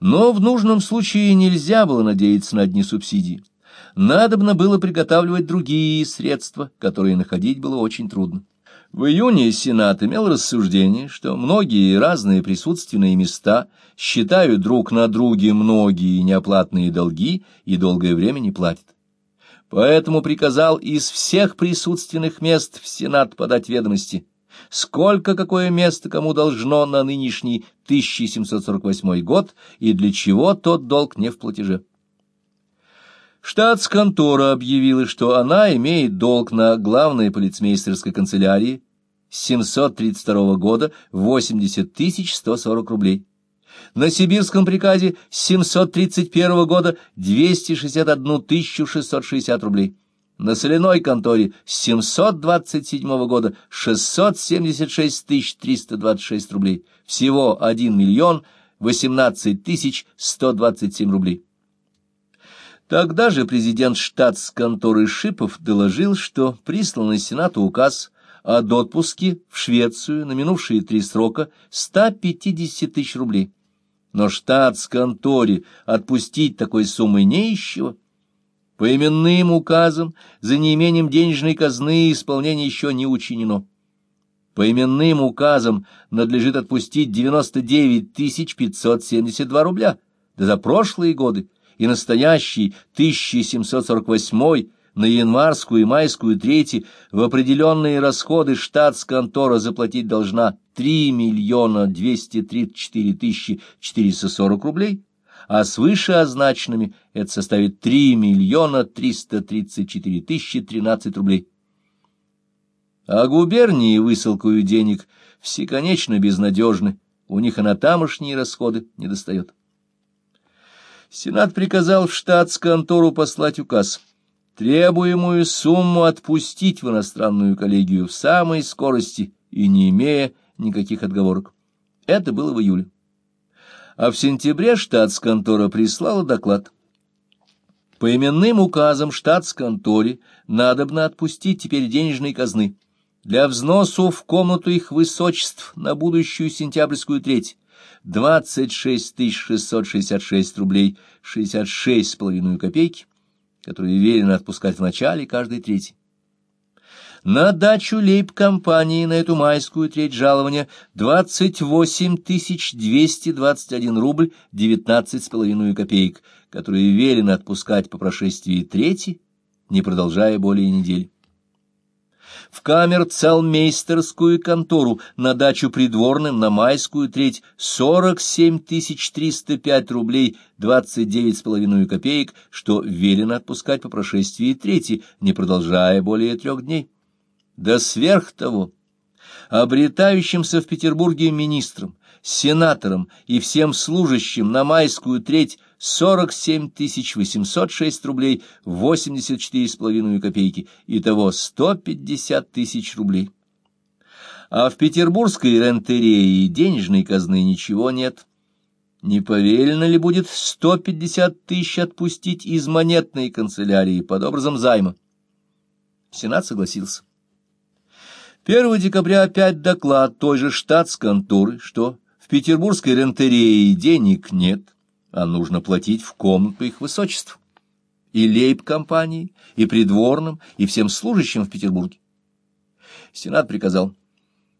Но в нужном случае нельзя было надеяться на одни субсидии. Надобно было приготавливать другие средства, которые находить было очень трудно. В июне Сенат имел рассуждение, что многие разные присутственные места считают друг на друге многие неоплатные долги и долгое время не платят. Поэтому приказал из всех присутственных мест в Сенат подать ведомости, сколько какое место кому должно на нынешний 1748 год и для чего тот долг не в платеже. Штатсконтора объявила, что она имеет долг на главной полицмейстерской канцелярии с 732 года 80 140 рублей. На сибирском приказе с 731 года 261 660 рублей. На соляной конторе с 727 года 676 326 рублей. Всего 1 миллион 18 127 рублей. Тогда же президент штатс-конторы Шипов доложил, что присланный Сенату указ о отпуске в Швецию на минувшие три срока 150 тысяч рублей. Но штатс-конторе отпустить такой суммы не ищего. По именным указам за неимением денежной казны исполнение еще не учинено. По именным указам надлежит отпустить 99 572 рубля, да за прошлые годы и настоящий 1748 на январскую и майскую трети в определенные расходы штатс-контора заплатить должна 3 миллиона 234 тысячи 440 рублей, а с вышеозначенными это составит 3 миллиона 334 тысячи 13 рублей. А губернии высылкую денег всеконечно безнадежны, у них и на тамошние расходы не достает. Сенат приказал в штатс-контору послать указ, требуемую сумму отпустить в иностранную коллегию в самой скорости и не имея никаких отговорок. Это было в июле. А в сентябре штатс-контора прислала доклад. По именным указам штатс-конторе надобно отпустить теперь денежные казны для взносу в комнату их высочеств на будущую сентябрьскую треть двадцать шесть тысяч шестьсот шестьдесят шесть рублей шестьдесят шесть с половиной копейки, которые велено отпускать в начале каждой трети. На дачу лейб-компании на эту майскую треть жалования двадцать восемь тысяч двести двадцать один рубль девятнадцать с половиной копеек, которые велено отпускать по прошествии трети, не продолжая более недели в камер-целмейстерскую контору на дачу придворным на майскую треть сорок семь тысяч триста пять рублей двадцать девять с половиной копеек, что велено отпускать по прошествии трети, не продолжая более трех дней. Да сверх того, обретающимся в Петербурге министрам, сенаторам и всем служащим на майскую треть сорок семь тысяч восемьсот шесть рублей восемьдесят четыре с половиной копейки, итого сто пятьдесят тысяч рублей. А в петербургской рентерее денежной казны ничего нет. Не повелено ли будет сто пятьдесят тысяч отпустить из монетной канцелярии под образом займа? Сенат согласился. 1 декабря опять доклад той же штатс-конторы, что в петербургской рентерее денег нет а нужно платить в комнату их высочеств. И лейб-компании, и придворным, и всем служащим в Петербурге. Сенат приказал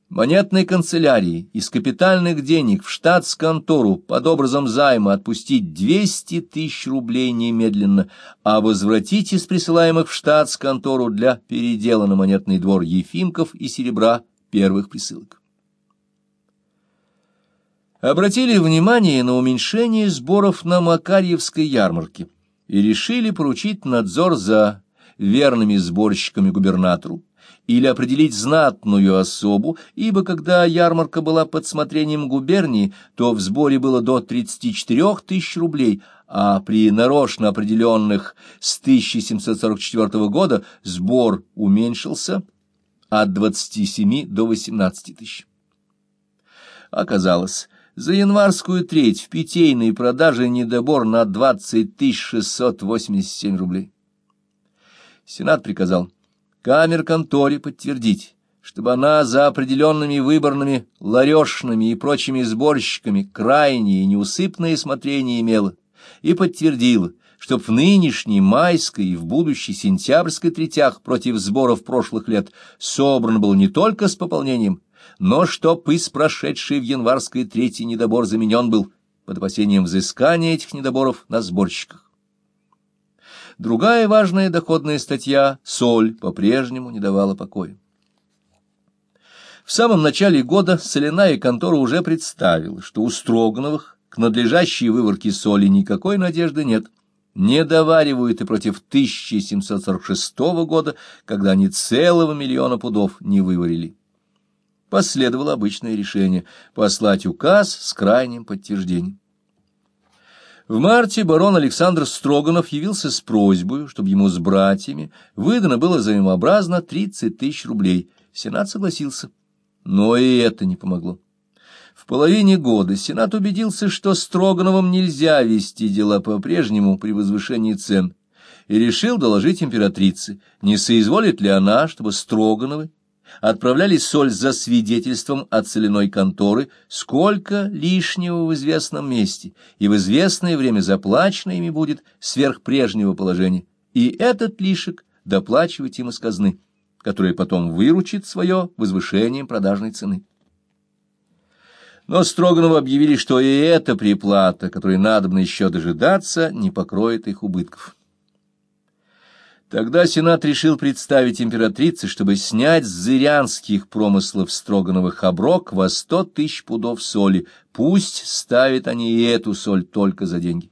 монетной канцелярии из капитальных денег в штатс-контору под образом займа отпустить 200 тысяч рублей немедленно, а возвратить из присылаемых в штатс-контору для передела на монетный двор ефимков и серебра первых присылок. Обратили внимание на уменьшение сборов на Макарьевской ярмарке и решили поручить надзор за верными сборщиками губернатору или определить знатную особу, ибо когда ярмарка была под смотрением губернии, то в сборе было до 34 тысяч рублей, а при нарочно определенных с 1744 года сбор уменьшился от 27 до 18 тысяч. Оказалось, за январскую треть в питейной продаже недобор на 20 687 рублей. Сенат приказал камер-конторе подтвердить, чтобы она за определенными выборными ларешными и прочими сборщиками крайнее и неусыпное смотрение имела и подтвердила, чтоб в нынешней майской и в будущей сентябрьской третях против сборов прошлых лет собрано было не только с пополнением, но чтоб из прошедшей в январской третий недобор заменен был под опасением взыскания этих недоборов на сборщиках. Другая важная доходная статья «Соль» по-прежнему не давала покоя. В самом начале года соляная контора уже представила, что у Строгановых к надлежащей выворке соли никакой надежды нет. Не доваривают и против 1746 года, когда они целого миллиона пудов не выварили. Последовало обычное решение — послать указ с крайним подтверждением. В марте барон Александр Строганов явился с просьбой, чтобы ему с братьями выдано было взаимообразно 30 тысяч рублей. Сенат согласился. Но и это не помогло. В половине года Сенат убедился, что Строгановым нельзя вести дела по-прежнему при возвышении цен, и решил доложить императрице, не соизволит ли она, чтобы Строгановы отправляли соль за свидетельством от соляной конторы, сколько лишнего в известном месте и в известное время заплачено ими будет сверх прежнего положения, и этот лишек доплачивать им из казны которое потом выручит свое возвышением продажной цены. Но Строганову объявили, что и эта приплата, которой надобно еще дожидаться, не покроет их убытков. Тогда Сенат решил представить императрице, чтобы снять с зырянских промыслов Строгановых оброк во сто тысяч пудов соли. Пусть ставят они и эту соль только за деньги.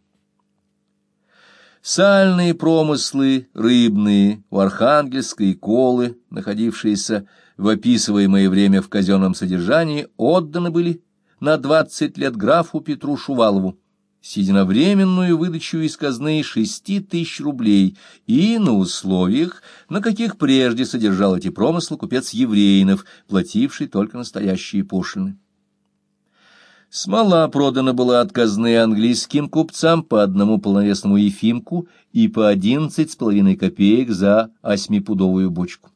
Сальные промыслы, рыбные, у Архангельска и Колы, находившиеся в описываемое время в казенном содержании, отданы были на двадцать лет графу Петру Шувалову с единовременную выдачу из казны шести тысяч рублей и на условиях, на каких прежде содержал эти промыслы купец Еврейнов, плативший только настоящие пошлины. Смола продана была от казны английским купцам по одному полновесному ефимку и по одиннадцать с половиной копеек за осьмипудовую бочку.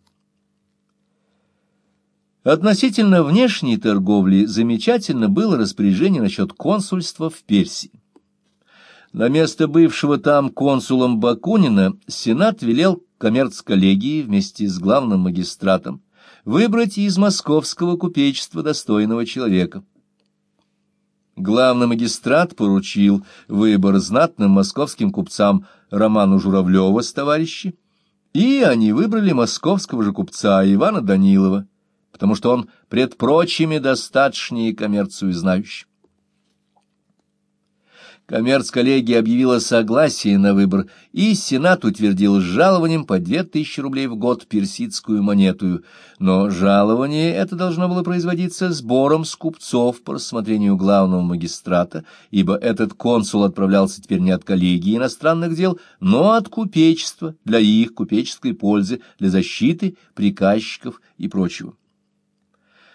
Относительно внешней торговли замечательно было распоряжение насчет консульства в Персии. На место бывшего там консулом Бакунина Сенат велел коммерц-коллегии вместе с главным магистратом выбрать из московского купечества достойного человека – Главный магистрат поручил выбор знатным московским купцам Роману Журавлева с товарищи, и они выбрали московского же купца Ивана Данилова, потому что он пред прочими достаточнее коммерцию знающий. Коммерц-коллегия объявила согласие на выбор, и Сенат утвердил жалованием по две тысячи рублей в год персидскую монету. Но жалование это должно было производиться сбором с купцов по рассмотрению главного магистрата, ибо этот консул отправлялся теперь не от коллегии иностранных дел, но от купечества, для их купеческой пользы, для защиты приказчиков и прочего.